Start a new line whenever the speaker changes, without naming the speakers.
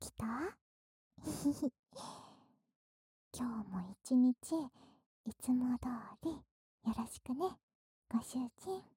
起きた？今日も一日いつも通りよろしくね。ご主人。